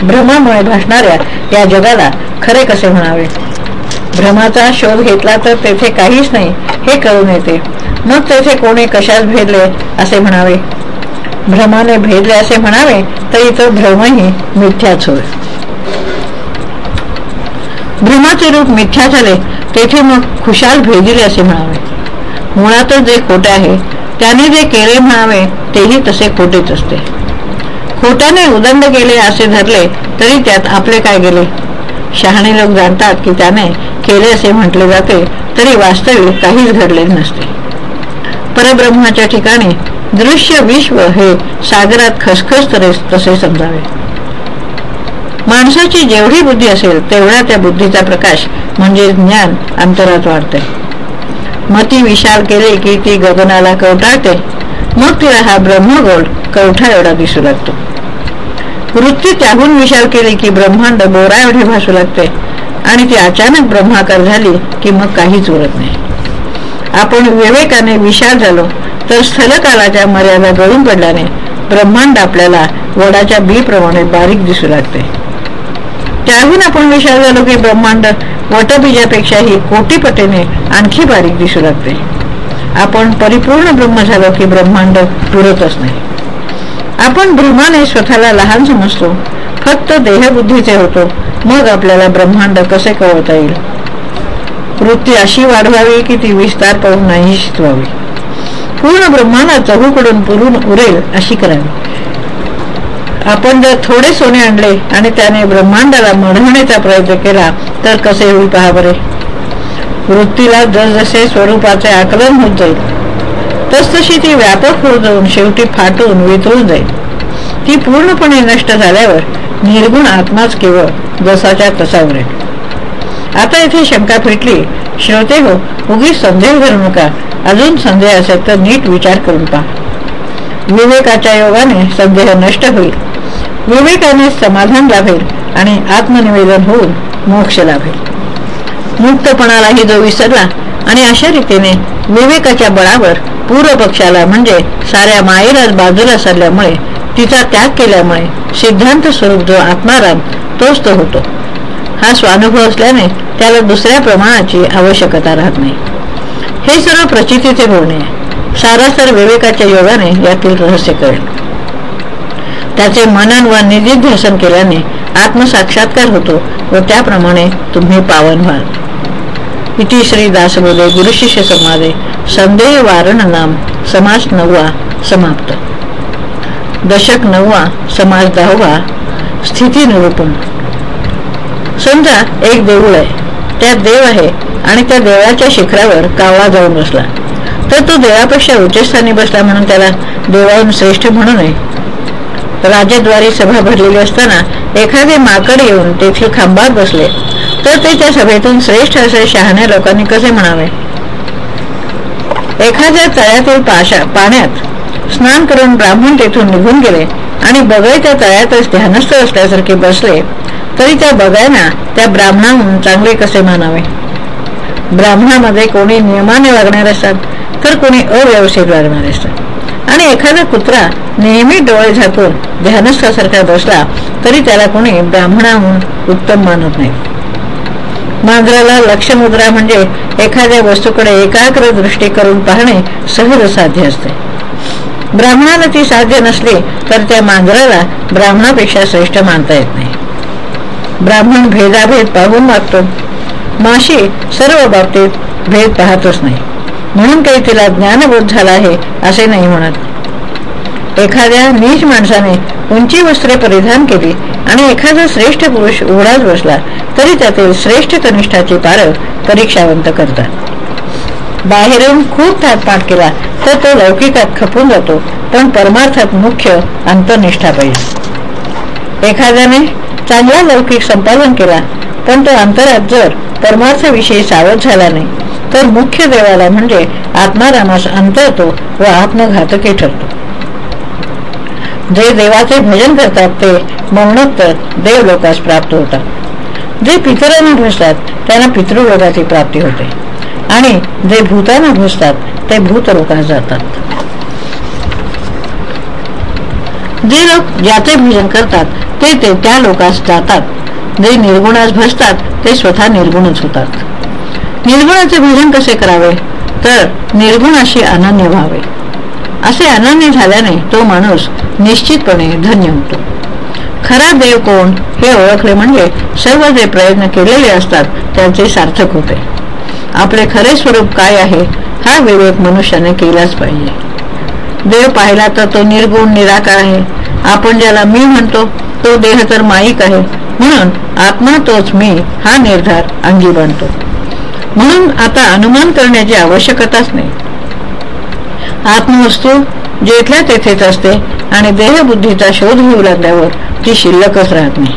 भ्रमामुळे भासणाऱ्या या जगाला खरे कसे म्हणावे? भ्रमाचा शोध घेतला तर तेथे काहीच नाही हे कळून येते. मग तेथे कोणी कशात भेदले असे म्हणावे? भ्रमाने भेदले असे म्हणावे तरी तो भ्रमही मिथ्याच होय. भ्रमाचे रूप मिथ्या झाले तेथे मग खुशाल भेदिले असे म्हणावे. मुळातच जे खोटे आहे त्याने जे केले म्हणावे तेही तसे खोटेच असते. खोट्याने उदंड केले असे धरले तरी त्यात आपले काय गेले? शहाणे लोक जाणतात की त्याने केले असे म्हटले जाते तरी वास्तविक काहीच घडले नसते. परब्रह्माच्या ठिकाणी दृश्य विश्व हे सागरात खसखस तसे समजावे. माणसाची जेवढी बुद्धी असेल तेवढा त्या बुद्धीचा प्रकाश म्हणजे ज्ञान अंतरात वाढते. मती विशाल केले की ती गगनाला कवटाळते मग तिला हा ब्रह्मगोल कवठा एवढा दिसू लागतो. वृत्ती त्याहून विशाल केली की ब्रह्मांड बोरा एवढे भासू लागते. आणि ती अचानक ब्रह्माकार झाली की मग काहीच उरत नाही. आपण विवेकाने विशाल झालो तर स्थलकालाच्या मर्यादा गळून पडल्याने ब्रह्मांड आपल्याला वडाच्या बी प्रमाणे बारीक दिसू लागते. त्याहून आपण विशाल झालो की ब्रह्मांड वटबीजापेक्षाही कोटीपटीने आणखी बारीक दिसू लागते. आपण परिपूर्ण ब्रह्म झालो की ब्रह्मांड पुरतच नाही. आपण ब्रह्माने स्वतःला लहान समजतो फक्त देहबुद्धीचे होतो मग आपल्याला ब्रह्मांड कसे कळवता येईल? वृत्ती अशी वाढवावी की ती विस्तार पाहून नाही शिकवावी. पूर्ण ब्रह्मांड चहूकडून पुरून उरेल अशी करावी. आपण जर थोडे सोने आणले आणि त्याने ब्रह्मांडाला मढवण्याचा प्रयत्न केला तर कसे होईल पहा बरे? वृत्तीला जसजसे स्वरूपाचे आकलन होत जाईल तसतशी ती व्यापक होत जाऊन शेवटी फाटून वितळून जाईल ती पूर्णपणे नष्ट झाल्यावर निर्गुण आत्माच केवळ जसाच्या तसा उरेल आता इथे शंका फिटली श्रोते हो उगीच संदेह करू नका. अजून संदेह असेल तर नीट विचार करून पहा. विवेकाच्या योगाने संदेह नष्ट होईल. विवेकाने समाधान लाभेल आणि आत्मनिवेदन होऊन मोक्ष लाभेल. मुक्तपणालाही जो विसरला आणि अशा रीतीने विवेकाच्या बळावर पूर्व पक्षाला म्हणजे साऱ्या मायेला बाजूला सरल्यामुळे तिचा त्याग केल्यामुळे सिद्धांत स्वरूप जो आत्माराम तोच तो होतो. हा स्वानुभव असल्याने त्याला दुसऱ्या प्रमाणाची आवश्यकता राहत नाही. हे सर्व प्रचितीचे बोलणे आहे सारासर विवेकाच्या योगाने यातील रहस्य कळेल. त्याचे मनन व निधिध्यासन केल्याने आत्मसाक्षात्कार होतो व त्याप्रमाणे तुम्ही पावन व्हाल. इति श्री दासबोधे गुरुशिष्य समाधे संदेह वारण नाम समास नववा समाप्त। दशक नववा समाज दहावा स्थिती निरूपण। समजा एक देऊळ आहे. त्यात देव आहे आणि त्या देवळाच्या शिखरावर कावळा जाऊन बसला. तर तो देवापेक्षा उच्चस्थानी बसला म्हणून त्याला देवाहून श्रेष्ठ म्हणू नये राजद्वारी सभा भरलेली असताना एखादे माकड येऊन तेथील खांबात बसले. तर ते त्या सभेतून श्रेष्ठ असे शहाण्या लोकांनी कसे म्हणावे? एखाद्या तळ्यातील पाशा पाण्यात स्नान करून ब्राह्मण तेथून निघून गेले आणि बगळे त्या तळ्यातच ध्यानस्थ असल्यासारखे बसले तरी त्या बगळ्यांना त्या ब्राह्मणाहून चांगले कसे मानावे ब्राह्मणामध्ये कोणी नियमाने वागणारे असतात तर कोणी अव्यवस्थित वागणारे असतात आणि एखादा कुत्रा नेहमी डोळे झाकून ध्यानस्थासारखा बसला तरी त्याला कोणी ब्राह्मणाहून उत्तम मानत नाही. मांजराला लक्षमुद्रा म्हणजे एखाद्या वस्तूकडे एकाग्र दृष्टी करून पाहणे सहज साध्य असते. ब्राह्मणाला ती साध्य नसली तर त्या मांजराला ब्राह्मणापेक्षा श्रेष्ठ मानता येत नाही. ब्राह्मण भेदाभेद पाहून वागतो माशी सर्व बाबतीत भेद पाहतच नाही. म्हणून काही तिला ज्ञानबोध झाला आहे असे नाही म्हणत. एखाद्या नीच माणसाने उंची वस्त्रे परिधान केली आणि एखादा श्रेष्ठ पुरुष उघडाच बसला तरी त्यातील श्रेष्ठ कनिष्ठाची पार परीक्षावंत करतात. बाहेरून खूप थाटपाट केला तर तो लौकिकात खपून जातो पण परमार्थात मुख्य अंतनिष्ठा पाहिजे एखाद्याने चांगला लौकिक संपादन केला पण तो अंतरात जर परमार्थाविषयी सावध झाला नाही तर मुख्य देवाला म्हणजे आत्मारामास अंतरतो व आत्मघातकी ठरतो. जे देवाचे भजन करतात ते मौनोत्तर देव लोकास प्राप्त होतात. जे पितरांना भसतात त्यांना पितृलोकाची प्राप्ती होते. आणि जे भूतांना भसतात ते भूतलोकास जातात. जे लोक ज्याचे भजन करतात ते ते त्या लोकास जातात. जे निर्गुणास भसतात ते स्वतः निर्गुणच होतात. निर्गुणाचे भजन कसे करावे? तर निर्गुणाशी अनन्य व्हावे. असे अनन्य झाल्याने तो माणूस निश्चितपणे धन्य होतो. खरा देव कोण हे ओळखले म्हणजे सर्व जे प्रयत्न केलेले असतात त्यांचे सार्थक होते. आपले खरे स्वरूप काय आहे हा विवेक मनुष्याने केलाच पाहिजे. देव पाहिला तर तो निर्गुण निराकार आहे. आपण ज्याला मी म्हणतो तो देह तर माईक आहे. म्हणून आत्मा तोच मी हा निर्धार अंगी बनतो. म्हणून आता अनुमान करण्याची आवश्यकताच नाही. आत्मवस्तू जेथल्या तेथेच असते आणि देहबुद्धीचा शोध घेऊ लागल्यावर ती शिल्लकच राहत नाही.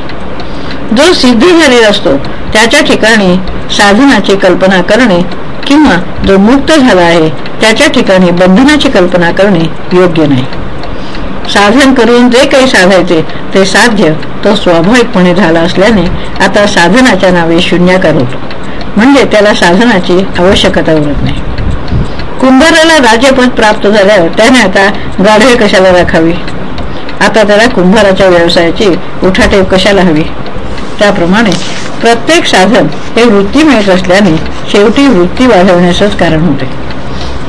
जो सिद्धी झालेला असतो त्याच्या ठिकाणी साधनाची कल्पना करणे किंवा जो मुक्त झाला आहे त्याच्या ठिकाणी बंधनाची कल्पना करणे योग्य नाही. साधन करून जे काही साधायचे ते साध्य तो स्वाभाविकपणे झाला असल्याने आता साधनाच्या नावे शून्याकार होतो. म्हणजे त्याला साधनाची आवश्यकता उरत नाही. कुंभाराला राज्यपद प्राप्त झाल्यावर त्याने आता गाढवे कशाला राखावी? आता त्याला कुंभाराच्या व्यवसायाची उठाटेव कशाला हवी? त्याप्रमाणे प्रत्येक साधन हे वृत्ती मिळत असल्याने शेवटी वृत्ती वाढवण्याचंच कारण होते.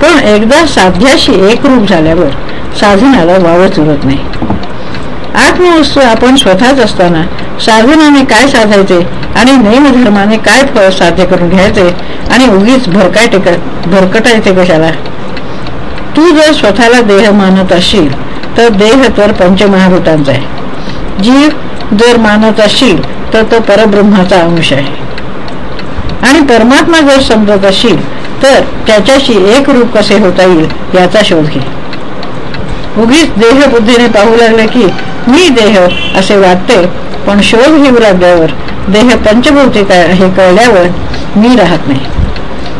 पण एकदा साध्याशी एकरूप झाल्यावर साधनाला वावच उरत नाही. आत्मवस्तू आपण स्वतःच असताना साधनाने काय साधायचे आणि नेमधर्माने काय फळ साध्य करून घ्यायचे आणि उगीच भरकाय भरकटायचे कशाला? तू जर स्वतःला देह मानत असशील तर देह तर पंचमहाभूतांचा आहे. जीव जर मानत असशील तर तो परब्रह्माचा अंश आहे. आणि परमात्मा जर समजत असशील तर त्याच्याशी एक रूप कसे होता येईल याचा शोध घे. उगीच देहबुद्धीने पाहू लागले की मी देह असे वाटते पण शोध घेऊ लागल्यावर देह पंचभौतिक हे कळल्यावर मी राहत नाही.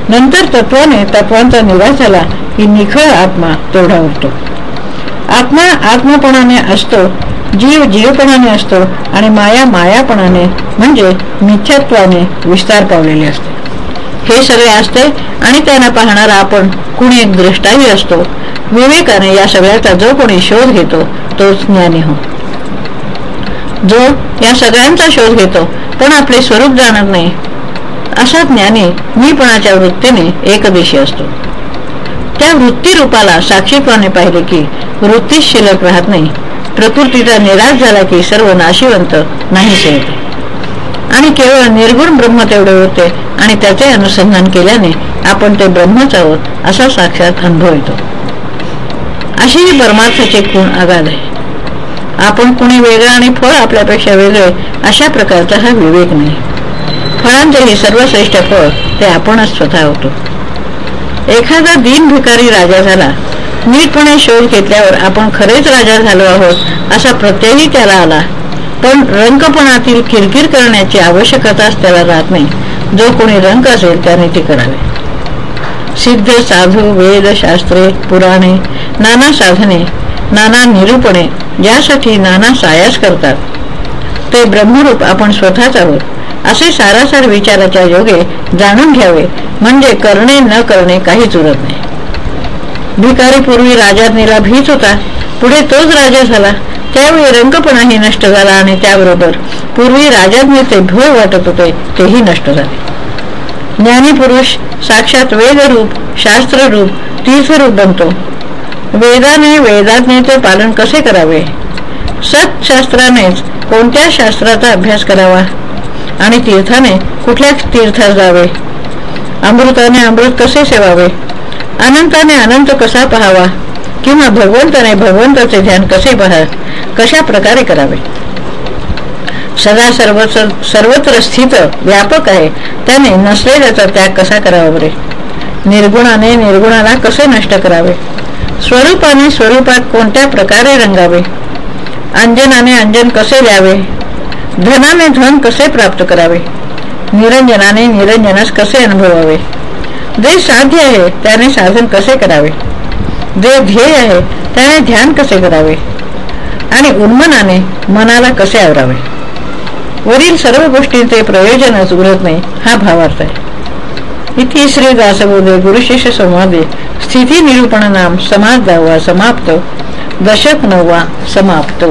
नंतर तत्वाने तत्वांचा निवास झाला की निखळ आत्मा तेवढा उरतो. आत्मा आत्मपणाने असतो जीव जीवपणाने असतो आणि माया मायापणाने म्हणजे मिथ्यात्वाने विस्तार पावलेले असते. हे सगळे असते आणि त्यांना पाहणारा आपण कुणी एक दृष्टाही असतो. विवेकाने या सगळ्याचा जो कोणी शोध घेतो तोच ज्ञानी होतो जो या सगळ्यांचा शोध घेतो पण आपले स्वरूप जाणत नाही. असा ज्ञानी मीपणाच्या वृत्तीने एकदेशी असतो. त्या वृत्ती रूपाला साक्षीपणे पाहिले की वृत्तीच शिल्लक राहत नाही. प्रकृतीचा निराश झाला की सर्व नाशिवंत नाहीसे होते. आणि केवळ निर्गुण ब्रह्म तेवढे होते आणि त्याचे अनुसंधान केल्याने आपण ते ब्रह्मच आहोत असा साक्षात अनुभव येतो. अशी ही परमार्थाचे गुण आगाध आहे. आपण कुणी वेगळं आणि फळ आपल्यापेक्षा वेगळे अशा प्रकारचा हा विवेक नाही. फळांचे हे सर्वश्रेष्ठ फळ ते आपणच स्वतः होतो. एखादा दिन भिकारी राजा झाला नीटपणे शोध घेतल्यावर आपण खरेच राजा झालो आहोत असा प्रत्ययही त्याला आला. पण रंकपणातील किरकिर करण्याची आवश्यकताच त्याला राहत नाही. जो कोणी रंक असेल त्याने ते करावे. सिद्ध साधू वेद शास्त्रे पुराणे नाना साधने नाना निरूपणे ज्यासाठी नाना सायास करतात. ते ब्रह्मरूप आपण स्वतःच आहोत. असे सारासार विचाराच्या योगे जाणून घ्यावे म्हणजे करणे न करणे काहीच उरत नाही. भिकारी पूर्वी राजाज्ञेला भीत होता. पुढे तोच राजा झाला. त्यावेळी रंगपणाही नष्ट झाला आणि त्याबरोबर पूर्वी राजाज्ञेचे भय वाटत होते तेही नष्ट झाले. ज्ञानी पुरुष साक्षात वेदरूप शास्त्ररूप तीर्थरूप बनतो. वेदाने वेदाज्ञेचे पालन कसे करावे? सत्शास्त्रानेच कोणत्या शास्त्राचा अभ्यास करावा? आणि तीर्थाने कुठल्या तीर्थास जावे? अमृताने अमृत कसे सेवावे? अनंताने अनंत कसा पहावा? किंवा भगवंताने भगवंताचे ध्यान कसे पहा? कशा प्रकारे करावे? सदा सर्व सर्वत्र स्थित व्यापक आहे. त्याने नसलेल्याचा त्याग कसा करावा बरे? निर्गुणाने निर्गुणाला कसे नष्ट करावे? स्वरूपाने स्वरूपात कोणत्या प्रकारे रंगावे? अंजनाने अंजन कसे द्यावे? धनाने धन कसे प्राप्त करावे? निरंजनाने निरंजनास कसे अनुभवावे? जे साध्य आहे त्याने साधन कसे करावे? जे ध्येय आहे त्याने ध्यान कसे करावे? आणि उन्मनाने मनाला कसे आवरावे? वरील सर्व गोष्टींचे प्रयोजनच उरत नाही हा भावार्थ आहे. इथे श्री दासबोधे गुरुशिष्य संवादे स्थिती निरूपण नाम समाज दहावा समाप्त. दशक नववा समाप्त.